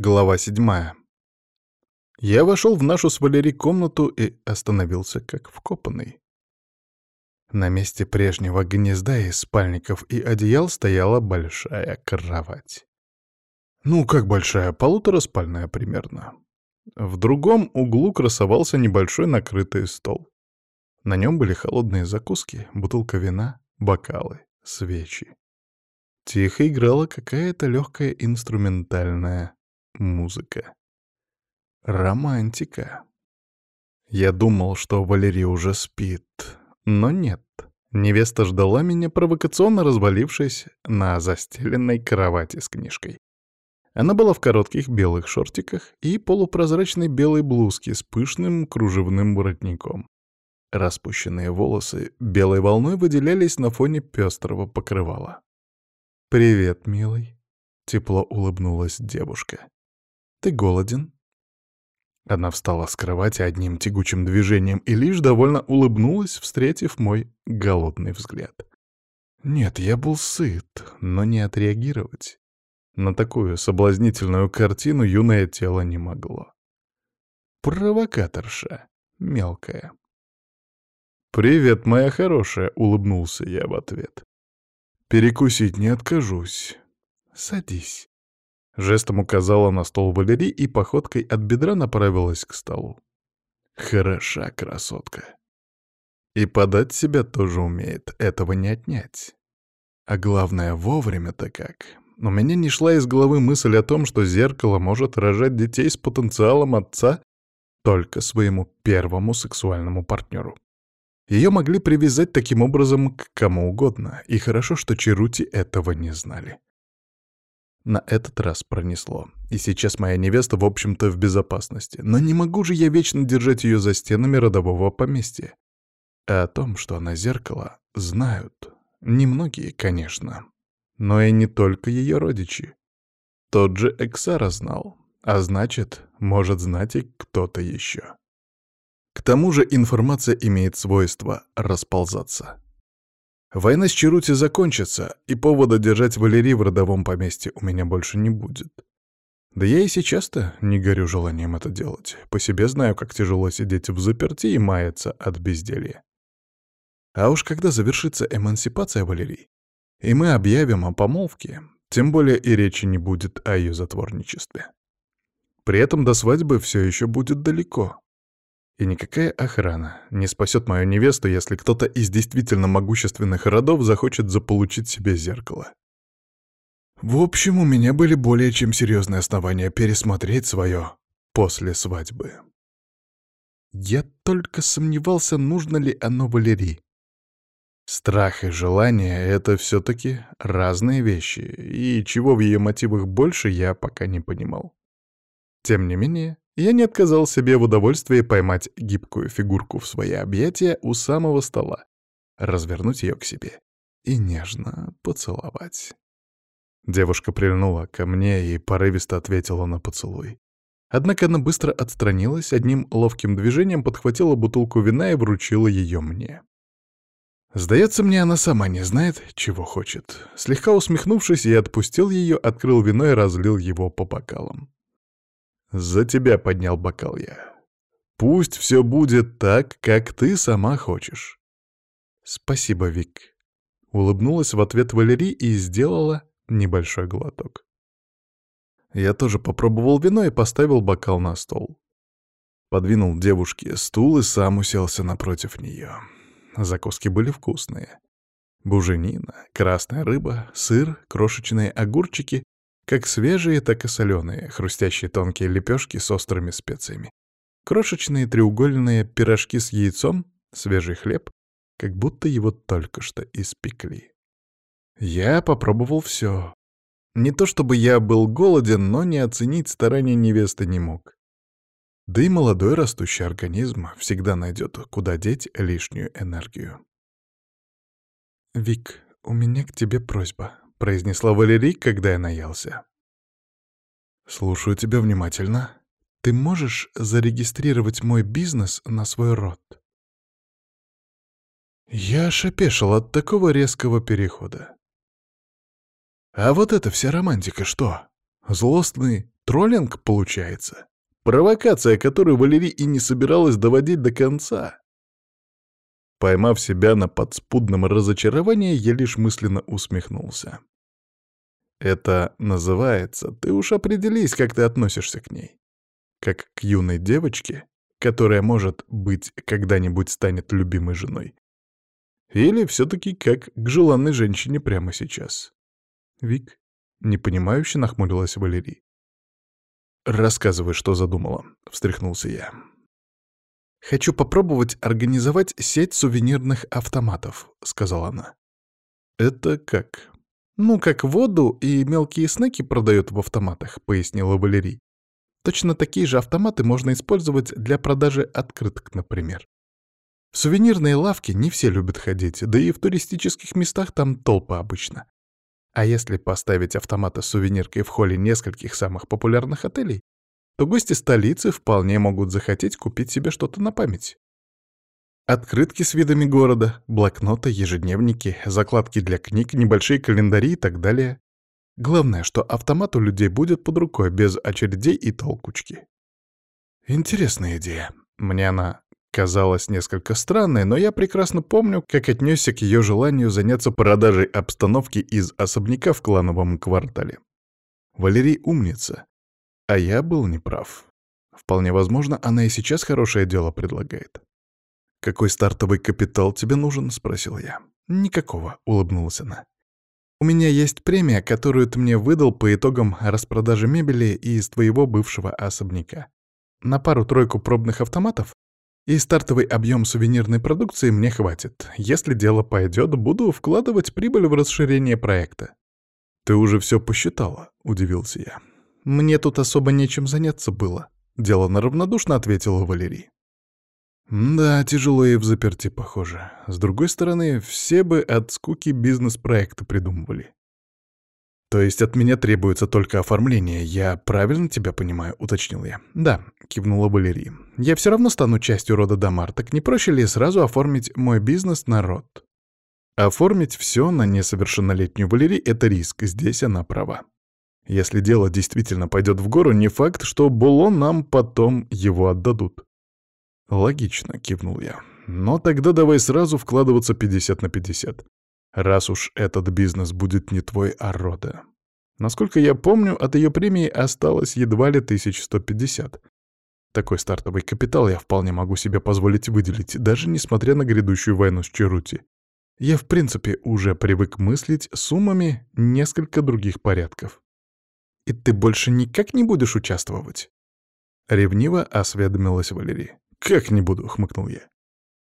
Глава седьмая. Я вошел в нашу с Валери комнату и остановился как вкопанный. На месте прежнего гнезда из спальников и одеял стояла большая кровать. Ну, как большая, полутораспальная примерно. В другом углу красовался небольшой накрытый стол. На нем были холодные закуски, бутылка вина, бокалы, свечи. Тихо играла какая-то легкая инструментальная музыка. Романтика. Я думал, что Валерий уже спит, но нет. Невеста ждала меня, провокационно развалившись на застеленной кровати с книжкой. Она была в коротких белых шортиках и полупрозрачной белой блузке с пышным кружевным воротником. Распущенные волосы белой волной выделялись на фоне пестрого покрывала. «Привет, милый», — тепло улыбнулась девушка. Ты голоден?» Она встала с кровати одним тягучим движением и лишь довольно улыбнулась, встретив мой голодный взгляд. Нет, я был сыт, но не отреагировать. На такую соблазнительную картину юное тело не могло. Провокаторша, мелкая. «Привет, моя хорошая», — улыбнулся я в ответ. «Перекусить не откажусь. Садись». Жестом указала на стол Валерий и походкой от бедра направилась к столу. Хороша красотка. И подать себя тоже умеет, этого не отнять. А главное, вовремя-то как. У меня не шла из головы мысль о том, что зеркало может рожать детей с потенциалом отца только своему первому сексуальному партнеру. Ее могли привязать таким образом к кому угодно, и хорошо, что Черути этого не знали. На этот раз пронесло. И сейчас моя невеста, в общем-то, в безопасности. Но не могу же я вечно держать ее за стенами родового поместья. А о том, что она зеркало, знают. Немногие, конечно. Но и не только ее родичи. Тот же Эксара знал. А значит, может знать и кто-то еще. К тому же информация имеет свойство расползаться. Война с Черути закончится, и повода держать Валерий в родовом поместье у меня больше не будет. Да я и сейчас-то не горю желанием это делать. По себе знаю, как тяжело сидеть в заперти и маяться от безделья. А уж когда завершится эмансипация Валерий, и мы объявим о помолвке, тем более и речи не будет о ее затворничестве. При этом до свадьбы все еще будет далеко. И никакая охрана не спасет мою невесту, если кто-то из действительно могущественных родов захочет заполучить себе зеркало. В общем, у меня были более чем серьезные основания пересмотреть свое после свадьбы. Я только сомневался, нужно ли оно Валерии. Страх и желание — это все-таки разные вещи, и чего в ее мотивах больше, я пока не понимал. Тем не менее, я не отказал себе в удовольствии поймать гибкую фигурку в свои объятия у самого стола, развернуть ее к себе и нежно поцеловать. Девушка прильнула ко мне и порывисто ответила на поцелуй. Однако она быстро отстранилась, одним ловким движением подхватила бутылку вина и вручила ее мне. Сдается мне, она сама не знает, чего хочет. Слегка усмехнувшись, я отпустил ее, открыл вино и разлил его по бокалам. «За тебя поднял бокал я. Пусть все будет так, как ты сама хочешь». «Спасибо, Вик», — улыбнулась в ответ Валерий и сделала небольшой глоток. Я тоже попробовал вино и поставил бокал на стол. Подвинул девушке стул и сам уселся напротив нее. Закуски были вкусные. Буженина, красная рыба, сыр, крошечные огурчики как свежие, так и соленые, хрустящие тонкие лепешки с острыми специями. Крошечные треугольные пирожки с яйцом, свежий хлеб, как будто его только что испекли. Я попробовал все. Не то чтобы я был голоден, но не оценить старания невесты не мог. Да и молодой растущий организм всегда найдет, куда деть лишнюю энергию. «Вик, у меня к тебе просьба», — произнесла Валерий, когда я наелся. «Слушаю тебя внимательно. Ты можешь зарегистрировать мой бизнес на свой род?» Я аж от такого резкого перехода. «А вот это вся романтика что? Злостный Троллинг получается. Провокация, которую Валерий и не собиралась доводить до конца. Поймав себя на подспудном разочаровании, я лишь мысленно усмехнулся. Это называется «ты уж определись, как ты относишься к ней». Как к юной девочке, которая, может быть, когда-нибудь станет любимой женой. Или все-таки как к желанной женщине прямо сейчас. Вик, непонимающе нахмурилась Валерий. «Рассказывай, что задумала», — встряхнулся я. «Хочу попробовать организовать сеть сувенирных автоматов», — сказала она. «Это как?» «Ну, как воду и мелкие снеки продают в автоматах», — пояснила Валерий. «Точно такие же автоматы можно использовать для продажи открыток, например. В сувенирные лавки не все любят ходить, да и в туристических местах там толпа обычно. А если поставить автоматы с сувениркой в холле нескольких самых популярных отелей, то гости столицы вполне могут захотеть купить себе что-то на память. Открытки с видами города, блокноты, ежедневники, закладки для книг, небольшие календари и так далее. Главное, что автомат у людей будет под рукой, без очередей и толкучки. Интересная идея. Мне она казалась несколько странной, но я прекрасно помню, как отнесся к ее желанию заняться продажей обстановки из особняка в клановом квартале. Валерий умница, а я был неправ. Вполне возможно, она и сейчас хорошее дело предлагает. «Какой стартовый капитал тебе нужен?» — спросил я. «Никакого», — улыбнулась она. «У меня есть премия, которую ты мне выдал по итогам распродажи мебели из твоего бывшего особняка. На пару-тройку пробных автоматов и стартовый объем сувенирной продукции мне хватит. Если дело пойдет, буду вкладывать прибыль в расширение проекта». «Ты уже все посчитала?» — удивился я. Мне тут особо нечем заняться было. Делано равнодушно ответила Валерий. Да, тяжело и в заперти, похоже. С другой стороны, все бы от скуки бизнес-проекты придумывали. То есть от меня требуется только оформление, я правильно тебя понимаю, уточнил я. Да, кивнула Валерий. Я все равно стану частью рода Дамар, так не проще ли сразу оформить мой бизнес на род? Оформить все на несовершеннолетнюю Валерий — это риск, здесь она права. Если дело действительно пойдет в гору, не факт, что Булон нам потом его отдадут. Логично, кивнул я. Но тогда давай сразу вкладываться 50 на 50. Раз уж этот бизнес будет не твой, а рода. Насколько я помню, от ее премии осталось едва ли 1150. Такой стартовый капитал я вполне могу себе позволить выделить, даже несмотря на грядущую войну с Черути. Я в принципе уже привык мыслить суммами несколько других порядков. И ты больше никак не будешь участвовать?» Ревниво осведомилась Валерий. «Как не буду?» — хмыкнул я.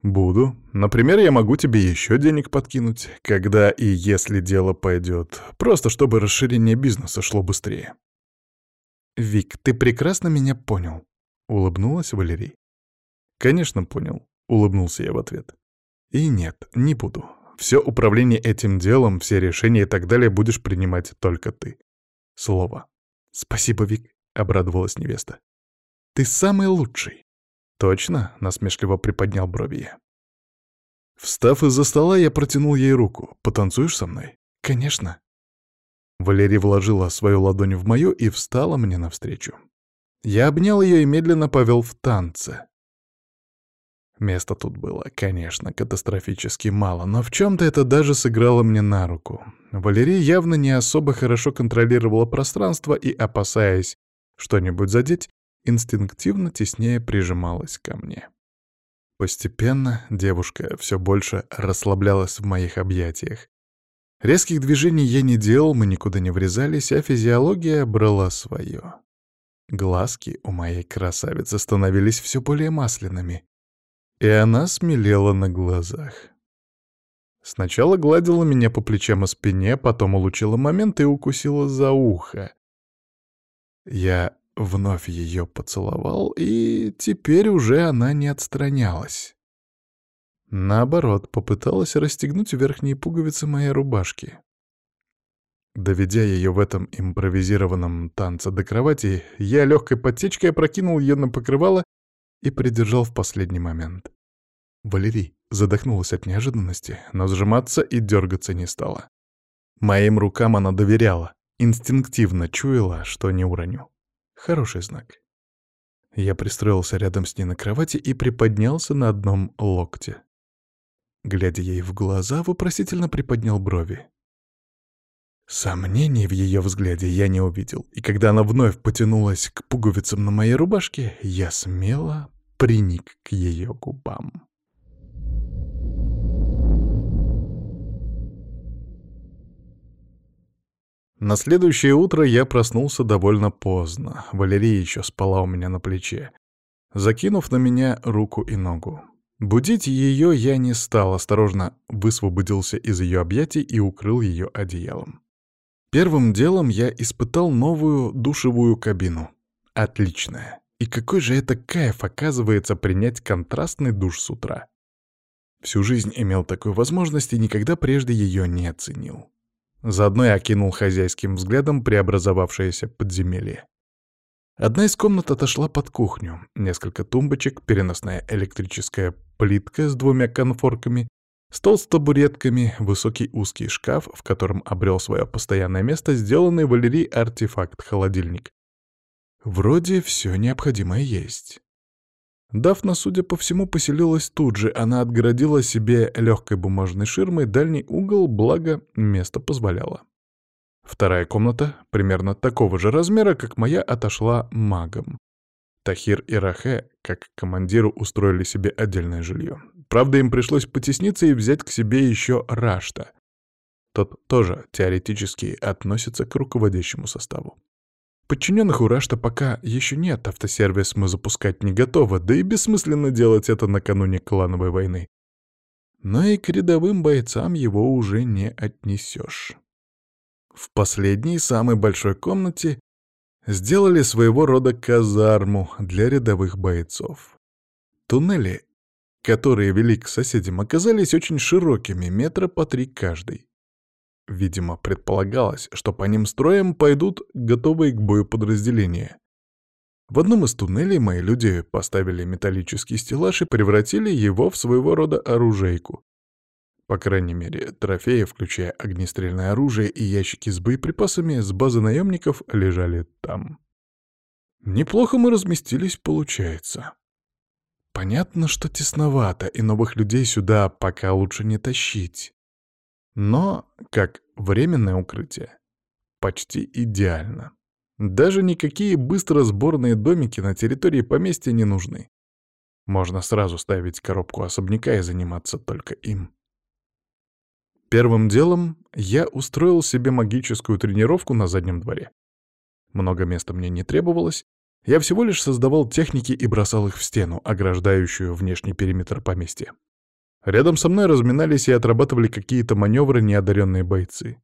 «Буду. Например, я могу тебе еще денег подкинуть, когда и если дело пойдет, просто чтобы расширение бизнеса шло быстрее». «Вик, ты прекрасно меня понял», — улыбнулась Валерий. «Конечно, понял», — улыбнулся я в ответ. «И нет, не буду. Все управление этим делом, все решения и так далее будешь принимать только ты. Слово. «Спасибо, Вик», — обрадовалась невеста. «Ты самый лучший». «Точно?» — насмешливо приподнял брови я. Встав из-за стола, я протянул ей руку. «Потанцуешь со мной?» «Конечно». Валерия вложила свою ладонь в мою и встала мне навстречу. Я обнял ее и медленно повел в танце. Места тут было, конечно, катастрофически мало, но в чем-то это даже сыграло мне на руку. Валерия явно не особо хорошо контролировала пространство и, опасаясь что-нибудь задеть, инстинктивно теснее прижималась ко мне. Постепенно девушка все больше расслаблялась в моих объятиях. Резких движений я не делал, мы никуда не врезались, а физиология брала свое. Глазки у моей красавицы становились все более масляными, и она смелела на глазах. Сначала гладила меня по плечам и спине, потом улучила момент и укусила за ухо. Я вновь ее поцеловал, и теперь уже она не отстранялась. Наоборот, попыталась расстегнуть верхние пуговицы моей рубашки. Доведя ее в этом импровизированном танце до кровати, я легкой подтечкой опрокинул ее на покрывало и придержал в последний момент. Валерий задохнулась от неожиданности, но сжиматься и дергаться не стала. Моим рукам она доверяла, инстинктивно чуяла, что не уроню. Хороший знак. Я пристроился рядом с ней на кровати и приподнялся на одном локте. Глядя ей в глаза, вопросительно приподнял брови. Сомнений в ее взгляде я не увидел, и когда она вновь потянулась к пуговицам на моей рубашке, я смело приник к ее губам. На следующее утро я проснулся довольно поздно. Валерия еще спала у меня на плече, закинув на меня руку и ногу. Будить ее я не стал, осторожно высвободился из ее объятий и укрыл ее одеялом. Первым делом я испытал новую душевую кабину. Отличная. И какой же это кайф, оказывается, принять контрастный душ с утра. Всю жизнь имел такую возможность и никогда прежде ее не оценил. Заодно я окинул хозяйским взглядом преобразовавшееся подземелье. Одна из комнат отошла под кухню. Несколько тумбочек, переносная электрическая плитка с двумя конфорками, стол с табуретками, высокий узкий шкаф, в котором обрел свое постоянное место сделанный Валерий артефакт-холодильник. Вроде все необходимое есть. Дафна, судя по всему, поселилась тут же. Она отгородила себе легкой бумажной ширмой дальний угол, благо место позволяло. Вторая комната, примерно такого же размера, как моя, отошла магом. Тахир и Рахе, как командиру, устроили себе отдельное жилье. Правда, им пришлось потесниться и взять к себе еще Рашта. Тот тоже теоретически относится к руководящему составу. Подчиненных у Рашта пока еще нет, автосервис мы запускать не готовы, да и бессмысленно делать это накануне клановой войны. Но и к рядовым бойцам его уже не отнесешь. В последней, самой большой комнате сделали своего рода казарму для рядовых бойцов. Туннели, которые вели к соседям, оказались очень широкими, метра по три каждый. Видимо, предполагалось, что по ним строем пойдут готовые к бою подразделения. В одном из туннелей мои люди поставили металлический стеллаж и превратили его в своего рода оружейку. По крайней мере, трофеи, включая огнестрельное оружие и ящики с боеприпасами с базы наемников, лежали там. Неплохо мы разместились, получается. Понятно, что тесновато, и новых людей сюда пока лучше не тащить. Но, как временное укрытие, почти идеально. Даже никакие быстро сборные домики на территории поместья не нужны. Можно сразу ставить коробку особняка и заниматься только им. Первым делом я устроил себе магическую тренировку на заднем дворе. Много места мне не требовалось, я всего лишь создавал техники и бросал их в стену, ограждающую внешний периметр поместья. Рядом со мной разминались и отрабатывали какие-то маневры неодаренные бойцы.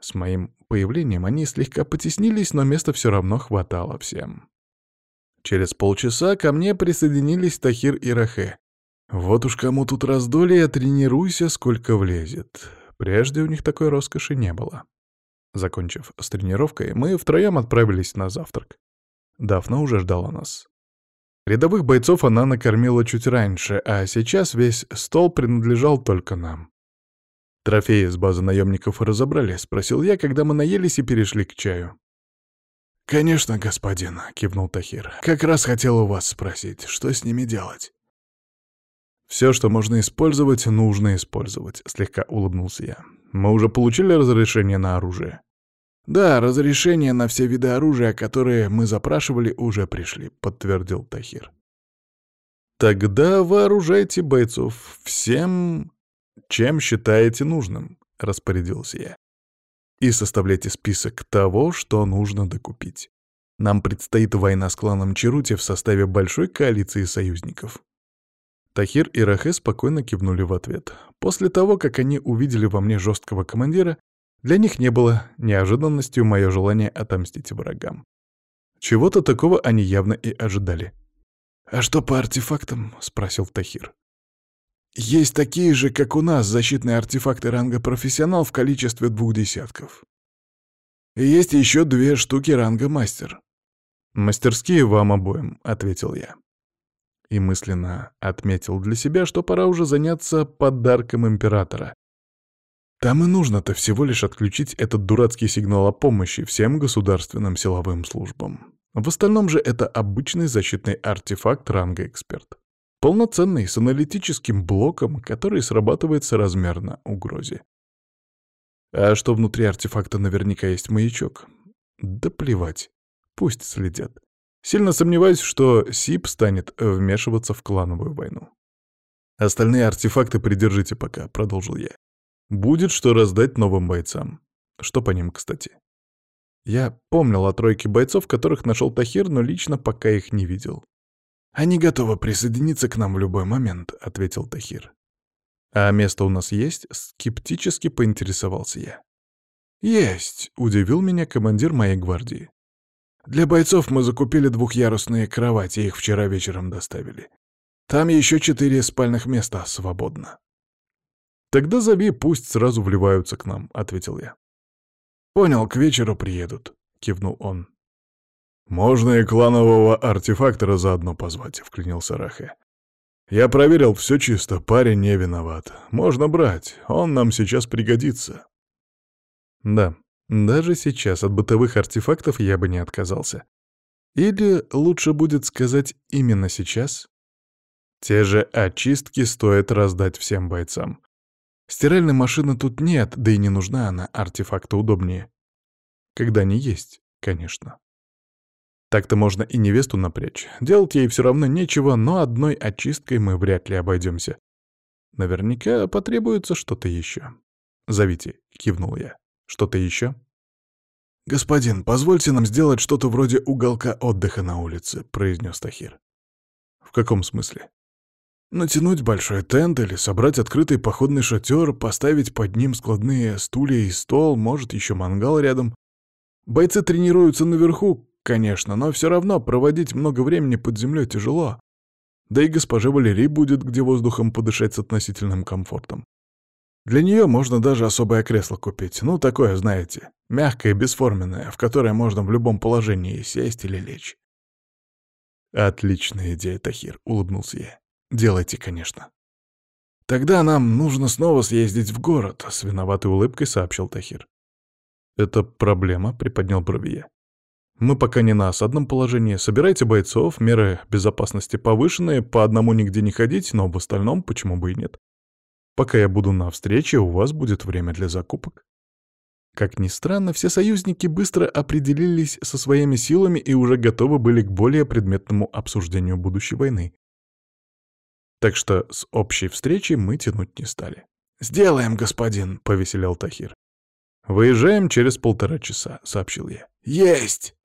С моим появлением они слегка потеснились, но места все равно хватало всем. Через полчаса ко мне присоединились Тахир и Рахе. Вот уж кому тут раздолье, тренируйся, сколько влезет. Прежде у них такой роскоши не было. Закончив с тренировкой, мы втроем отправились на завтрак. Дафна уже ждала нас. Рядовых бойцов она накормила чуть раньше, а сейчас весь стол принадлежал только нам. «Трофеи с базы наемников разобрали?» — спросил я, когда мы наелись и перешли к чаю. «Конечно, господин», — кивнул Тахир. «Как раз хотел у вас спросить, что с ними делать?» «Все, что можно использовать, нужно использовать», — слегка улыбнулся я. «Мы уже получили разрешение на оружие?» «Да, разрешения на все виды оружия, которые мы запрашивали, уже пришли», — подтвердил Тахир. «Тогда вооружайте бойцов всем, чем считаете нужным», — распорядился я. «И составляйте список того, что нужно докупить. Нам предстоит война с кланом Черути в составе большой коалиции союзников». Тахир и Рахе спокойно кивнули в ответ. После того, как они увидели во мне жесткого командира, для них не было неожиданностью мое желание отомстить врагам. Чего-то такого они явно и ожидали. «А что по артефактам?» — спросил Тахир. «Есть такие же, как у нас, защитные артефакты ранга профессионал в количестве двух десятков. И есть еще две штуки ранга мастер». «Мастерские вам обоим», — ответил я. И мысленно отметил для себя, что пора уже заняться подарком императора, там и нужно-то всего лишь отключить этот дурацкий сигнал о помощи всем государственным силовым службам. В остальном же это обычный защитный артефакт ранга эксперт. Полноценный, с аналитическим блоком, который срабатывает соразмерно угрозе. А что внутри артефакта наверняка есть маячок? Да плевать. Пусть следят. Сильно сомневаюсь, что СИП станет вмешиваться в клановую войну. «Остальные артефакты придержите пока», — продолжил я. «Будет что раздать новым бойцам. Что по ним, кстати?» Я помнил о тройке бойцов, которых нашел Тахир, но лично пока их не видел. «Они готовы присоединиться к нам в любой момент», — ответил Тахир. «А место у нас есть?» — скептически поинтересовался я. «Есть», — удивил меня командир моей гвардии. «Для бойцов мы закупили двухъярусные кровати, их вчера вечером доставили. Там еще четыре спальных места свободно». «Тогда зови, пусть сразу вливаются к нам», — ответил я. «Понял, к вечеру приедут», — кивнул он. «Можно и кланового артефактора заодно позвать», — вклинился Рахе. «Я проверил, все чисто, парень не виноват. Можно брать, он нам сейчас пригодится». Да, даже сейчас от бытовых артефактов я бы не отказался. Или лучше будет сказать именно сейчас? Те же очистки стоит раздать всем бойцам. Стиральной машины тут нет, да и не нужна она, артефакты удобнее. Когда не есть, конечно. Так-то можно и невесту напрячь. Делать ей все равно нечего, но одной очисткой мы вряд ли обойдемся. Наверняка потребуется что-то еще. «Зовите», — кивнул я. «Что-то еще?» «Господин, позвольте нам сделать что-то вроде уголка отдыха на улице», — произнес Тахир. «В каком смысле?» «Натянуть большой тент или собрать открытый походный шатер, поставить под ним складные стулья и стол, может, еще мангал рядом. Бойцы тренируются наверху, Конечно, но все равно проводить много времени под землей тяжело. Да и госпоже Валерий будет где воздухом подышать с относительным комфортом. Для нее можно даже особое кресло купить. Ну, такое, знаете, мягкое, бесформенное, в которое можно в любом положении сесть или лечь. «Отличная идея, Тахир», — улыбнулся я. «Делайте, конечно». «Тогда нам нужно снова съездить в город», — с виноватой улыбкой сообщил Тахир. «Это проблема», — приподнял брови я. Мы пока не на осадном положении. Собирайте бойцов, меры безопасности повышенные, по одному нигде не ходить, но в остальном почему бы и нет. Пока я буду на встрече, у вас будет время для закупок. Как ни странно, все союзники быстро определились со своими силами и уже готовы были к более предметному обсуждению будущей войны. Так что с общей встречи мы тянуть не стали. «Сделаем, господин», — повеселял Тахир. «Выезжаем через полтора часа», — сообщил я. «Есть!»